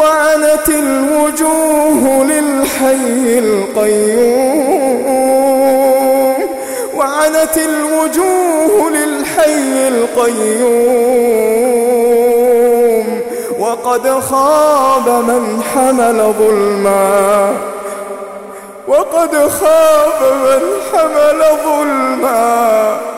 وعنت الوجوه للحي القيوم. وعنت الوجوه للحي القيوم. وقد خاب من حمل ظلما. وقد خاب من حمل ظلما.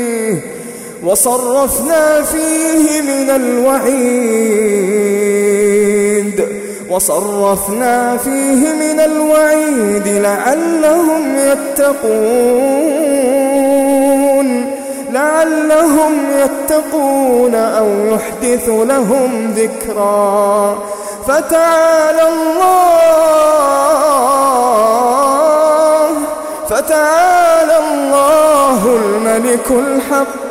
وصرفنا فيه من الوعيد. وصرفنا فيه من الوعيد لعلهم يتقون. لعلهم يتقون أو يحدث لهم ذكرا. فتعالى الله فتعالى الله الملك الحق.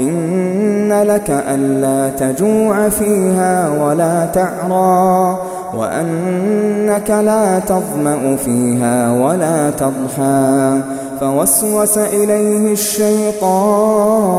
إن لك ألا تجوع فيها ولا تعرى وأنك لا تظمأ فيها ولا تضحى فوسوس إليه الشيطان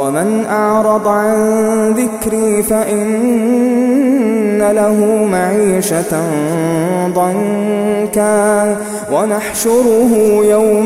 ومن أعرض عن ذكري فإن له معيشة ضنكا ونحشره يوم